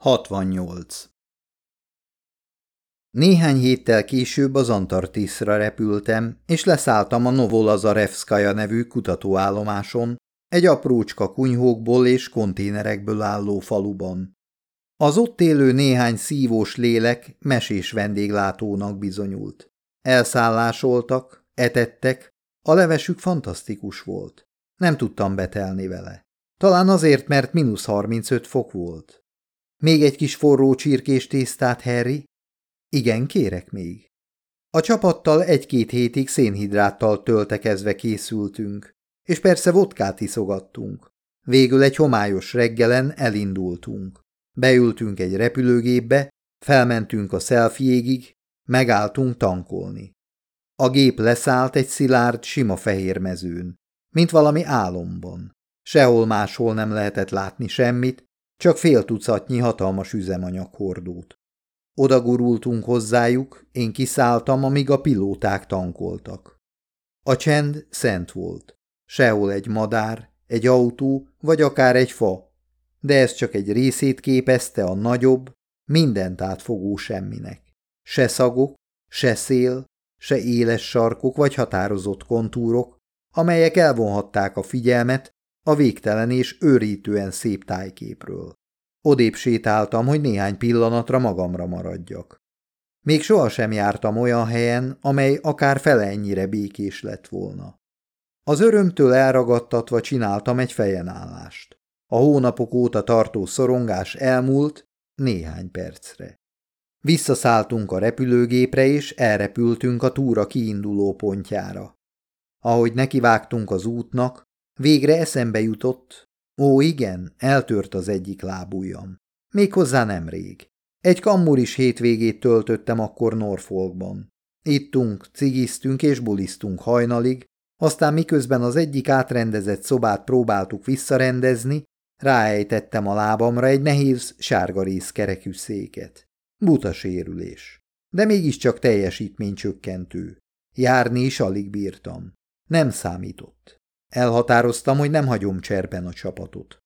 68. Néhány héttel később az Antartiszra repültem, és leszálltam a Novolazarevszkaja nevű kutatóállomáson, egy aprócska kunyhókból és konténerekből álló faluban. Az ott élő néhány szívós lélek mesés vendéglátónak bizonyult. Elszállásoltak, etettek, a levesük fantasztikus volt. Nem tudtam betelni vele. Talán azért, mert mínusz 35 fok volt. Még egy kis forró csirkés tésztát, Harry? Igen, kérek még. A csapattal egy-két hétig szénhidráttal töltekezve készültünk, és persze vodkát iszogattunk. Végül egy homályos reggelen elindultunk. Beültünk egy repülőgépbe, felmentünk a szelfiégig, megálltunk tankolni. A gép leszállt egy szilárd, sima fehér mezőn, mint valami álomban. Sehol máshol nem lehetett látni semmit, csak fél tucatnyi hatalmas üzemanyaghordót. Oda gurultunk hozzájuk, én kiszálltam, amíg a pilóták tankoltak. A csend szent volt. Sehol egy madár, egy autó, vagy akár egy fa, de ez csak egy részét képezte a nagyobb, mindent átfogó semminek. Se szagok, se szél, se éles sarkok vagy határozott kontúrok, amelyek elvonhatták a figyelmet a végtelen és őrítően szép tájképről. Odébb sétáltam, hogy néhány pillanatra magamra maradjak. Még sohasem jártam olyan helyen, amely akár fele ennyire békés lett volna. Az örömtől elragadtatva csináltam egy fejenállást. A hónapok óta tartó szorongás elmúlt néhány percre. Visszaszálltunk a repülőgépre, és elrepültünk a túra kiinduló pontjára. Ahogy nekivágtunk az útnak, Végre eszembe jutott, ó igen, eltört az egyik lábujjam. Méghozzá nemrég. Egy kammuris hétvégét töltöttem akkor Norfolkban. Ittunk, cigiztünk és bulisztunk hajnalig, aztán miközben az egyik átrendezett szobát próbáltuk visszarendezni, ráejtettem a lábamra egy nehéz sárgarész kerekű széket. Buta sérülés. De mégiscsak teljesítménycsökkentő. Járni is alig bírtam. Nem számított. Elhatároztam, hogy nem hagyom cserben a csapatot.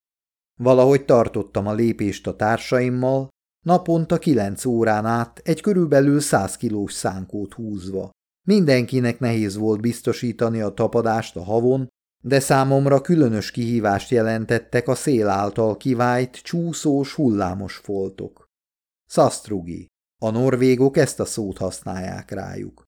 Valahogy tartottam a lépést a társaimmal, naponta kilenc órán át egy körülbelül száz kilós szánkót húzva. Mindenkinek nehéz volt biztosítani a tapadást a havon, de számomra különös kihívást jelentettek a szél által kivájt, csúszós, hullámos foltok. Szasztrugi. A norvégok ezt a szót használják rájuk.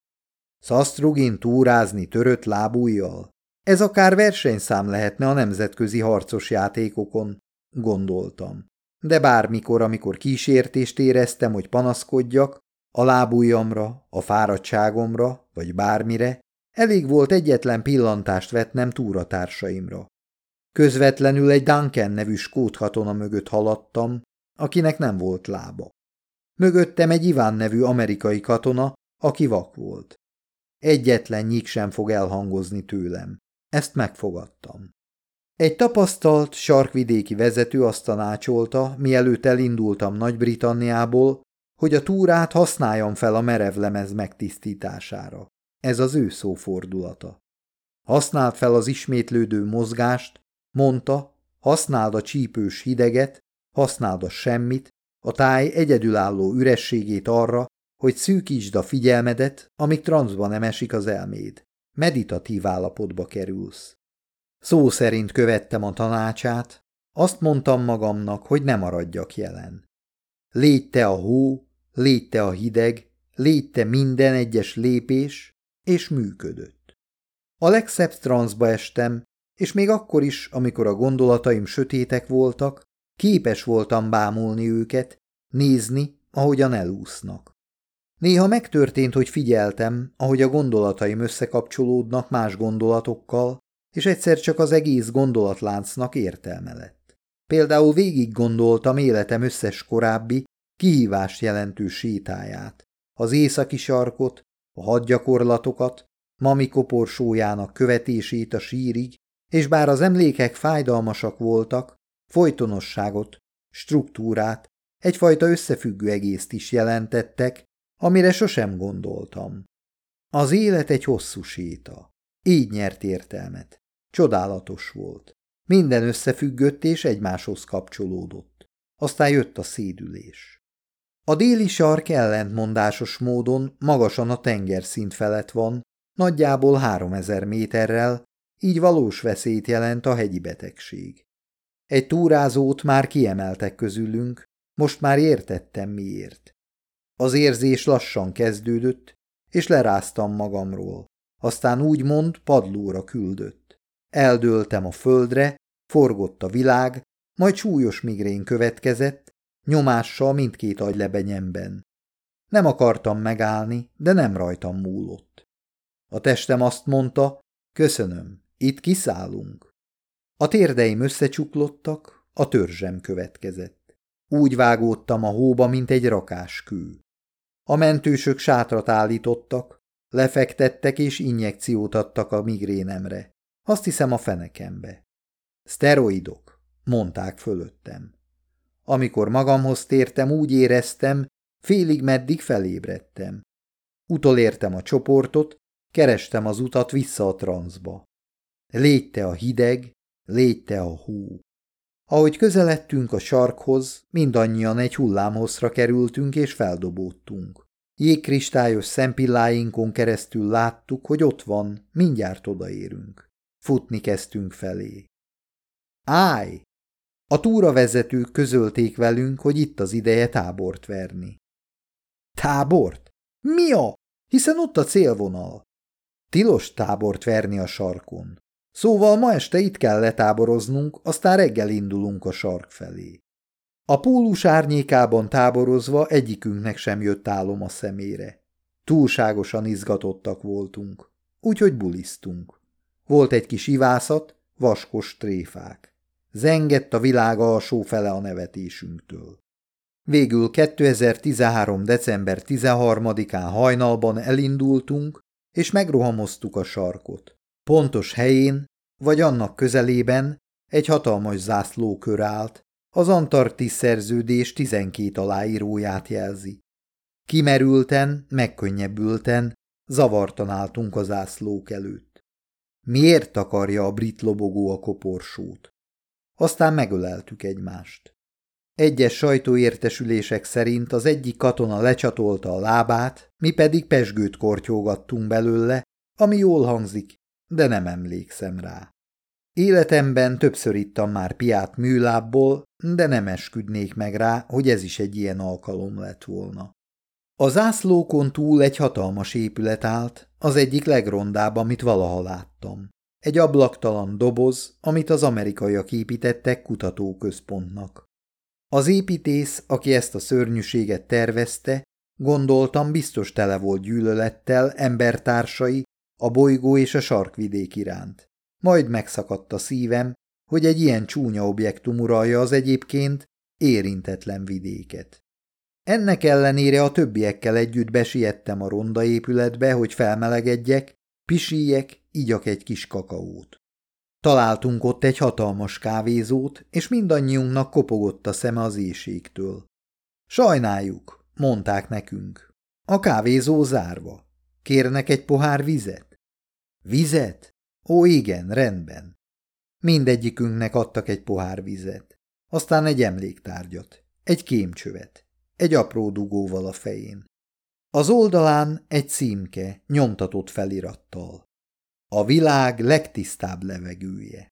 Szasztrugin túrázni törött lábújjal? Ez akár versenyszám lehetne a nemzetközi harcos játékokon, gondoltam. De bármikor, amikor kísértést éreztem, hogy panaszkodjak, a lábujjamra, a fáradtságomra, vagy bármire, elég volt egyetlen pillantást vetnem túratársaimra. Közvetlenül egy Duncan nevű skót katona mögött haladtam, akinek nem volt lába. Mögöttem egy Iván nevű amerikai katona, aki vak volt. Egyetlen nyík sem fog elhangozni tőlem. Ezt megfogadtam. Egy tapasztalt sarkvidéki vezető azt tanácsolta, mielőtt elindultam Nagy-Britanniából, hogy a túrát használjam fel a merevlemez megtisztítására. Ez az ő szófordulata. Használd fel az ismétlődő mozgást, mondta, használd a csípős hideget, használd a semmit, a táj egyedülálló ürességét arra, hogy szűkítsd a figyelmedet, amíg transzba nem esik az elméd meditatív állapotba kerülsz. Szó szerint követtem a tanácsát, azt mondtam magamnak, hogy ne maradjak jelen. Légy te a hó, légy te a hideg, légy te minden egyes lépés, és működött. A legszebb transzba estem, és még akkor is, amikor a gondolataim sötétek voltak, képes voltam bámulni őket, nézni, ahogyan elúsznak. Néha megtörtént, hogy figyeltem, ahogy a gondolataim összekapcsolódnak más gondolatokkal, és egyszer csak az egész gondolatláncnak értelme lett. Például végig gondoltam életem összes korábbi, kihívást jelentő sétáját, az északi sarkot, a hadgyakorlatokat, mami koporsójának követését a sírig, és bár az emlékek fájdalmasak voltak, folytonosságot, struktúrát, egyfajta összefüggő egészt is jelentettek, amire sosem gondoltam. Az élet egy hosszú séta. Így nyert értelmet. Csodálatos volt. Minden összefüggött és egymáshoz kapcsolódott. aztán jött a szédülés. A déli sark ellentmondásos módon magasan a tengerszint felett van, nagyjából három ezer méterrel, így valós veszélyt jelent a hegyi betegség. Egy túrázót már kiemeltek közülünk, most már értettem miért. Az érzés lassan kezdődött, és leráztam magamról. Aztán úgymond padlóra küldött. Eldőltem a földre, forgott a világ, majd súlyos migrén következett, nyomással mindkét agylebenyemben. Nem akartam megállni, de nem rajtam múlott. A testem azt mondta, köszönöm, itt kiszállunk. A térdeim összecsuklottak, a törzsem következett. Úgy vágódtam a hóba, mint egy rakáskő. A mentősök sátrat állítottak, lefektettek és injekciót adtak a migrénemre. Azt hiszem a fenekembe. Szteroidok, mondták fölöttem. Amikor magamhoz tértem, úgy éreztem, félig meddig felébredtem. Utolértem a csoportot, kerestem az utat vissza a transzba. Légy te a hideg, légy te a hú. Ahogy közeledtünk a sarkhoz, mindannyian egy hullámhozra kerültünk és feldobódtunk. Jégkristályos szempilláinkon keresztül láttuk, hogy ott van, mindjárt odaérünk. Futni kezdtünk felé. Állj! A túravezetők közölték velünk, hogy itt az ideje tábort verni. Tábort? Mi a? Hiszen ott a célvonal. Tilos tábort verni a sarkon. Szóval ma este itt kell letáboroznunk, aztán reggel indulunk a sark felé. A pólus árnyékában táborozva egyikünknek sem jött álom a szemére. Túlságosan izgatottak voltunk, úgyhogy bulisztunk. Volt egy kis ivászat, vaskos tréfák. Zengett a világ alsó fele a nevetésünktől. Végül 2013. december 13-án hajnalban elindultunk, és megrohamoztuk a sarkot. Pontos helyén, vagy annak közelében egy hatalmas zászlókör állt, az Antarktisz szerződés 12 aláíróját jelzi. Kimerülten, megkönnyebbülten, zavartan álltunk az zászlók előtt. Miért takarja a brit lobogó a koporsót? Aztán megöleltük egymást. Egyes sajtóértesülések szerint az egyik katona lecsatolta a lábát, mi pedig pesgőt kortyógattunk belőle, ami jól hangzik, de nem emlékszem rá. Életemben többször ittam már piát műlábból, de nem esküdnék meg rá, hogy ez is egy ilyen alkalom lett volna. A zászlókon túl egy hatalmas épület állt, az egyik legrondább, amit valaha láttam. Egy ablaktalan doboz, amit az amerikaiak építettek kutatóközpontnak. Az építész, aki ezt a szörnyűséget tervezte, gondoltam biztos tele volt gyűlölettel embertársai, a bolygó és a sarkvidék iránt. Majd megszakadt a szívem, hogy egy ilyen csúnya objektum uralja az egyébként érintetlen vidéket. Ennek ellenére a többiekkel együtt besiettem a ronda épületbe, hogy felmelegedjek, pisíjek, igyak egy kis kakaót. Találtunk ott egy hatalmas kávézót, és mindannyiunknak kopogott a szeme az éjségtől. Sajnáljuk, mondták nekünk. A kávézó zárva. Kérnek egy pohár vizet? Vizet? Ó, igen, rendben. Mindegyikünknek adtak egy pohár vizet, aztán egy emléktárgyat, egy kémcsövet, egy apró dugóval a fején. Az oldalán egy címke, nyomtatott felirattal. A világ legtisztább levegője.